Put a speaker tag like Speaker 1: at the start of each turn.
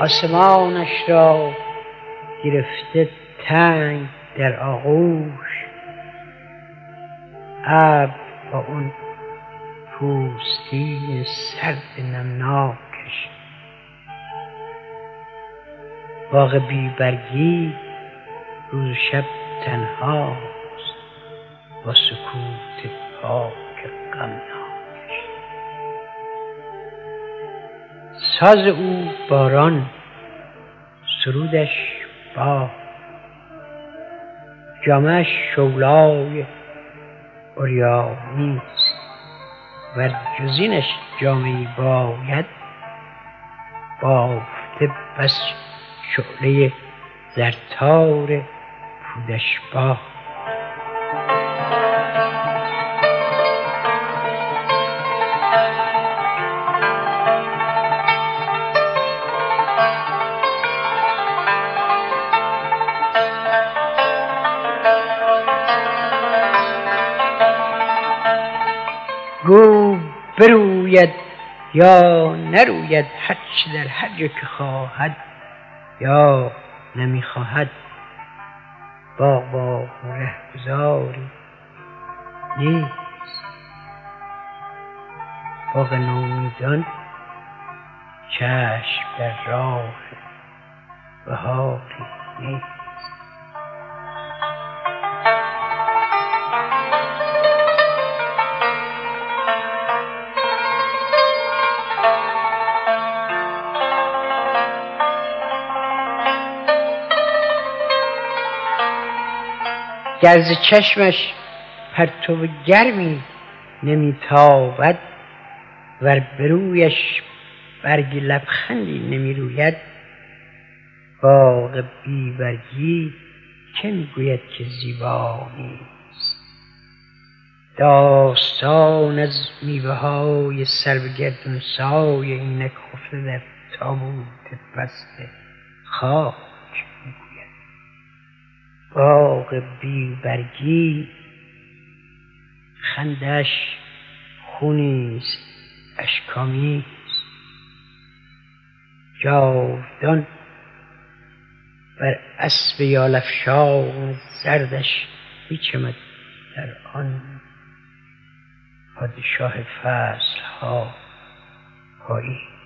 Speaker 1: آسمانش را گرفته تنگ در آغوش. ابر با اون پوستین سرد نمناکش. باغ بیبرگی روز شب تنهاست با سکوت پاک غمناکش. ساز او باران سرودش با جامش شولای اوریانیست و جزینش جامعی باید بافته بس شعله زرتار پودش با گو بروید یا نروید هرچه در هر جا که خواهد یا نمی‌خواهد. با با رهگذاری نیست. باغ نومیدان چشم در راه بهاری نیست. گر ز چشمش پرتو گرمی نمیتابد ور به رویش برگ لبخندی نمی‌روید باغ بی برگی که می‌گوید که زیبا نیست. داستان از میوه های سر به گردون سای اینک خفته در تابوت بسته خاک. باغ بی برگی خندش خونیست اشکامیست جاودان بر اسب یالافشان زردش میچمد در آن پادشاه فصل ها پایی.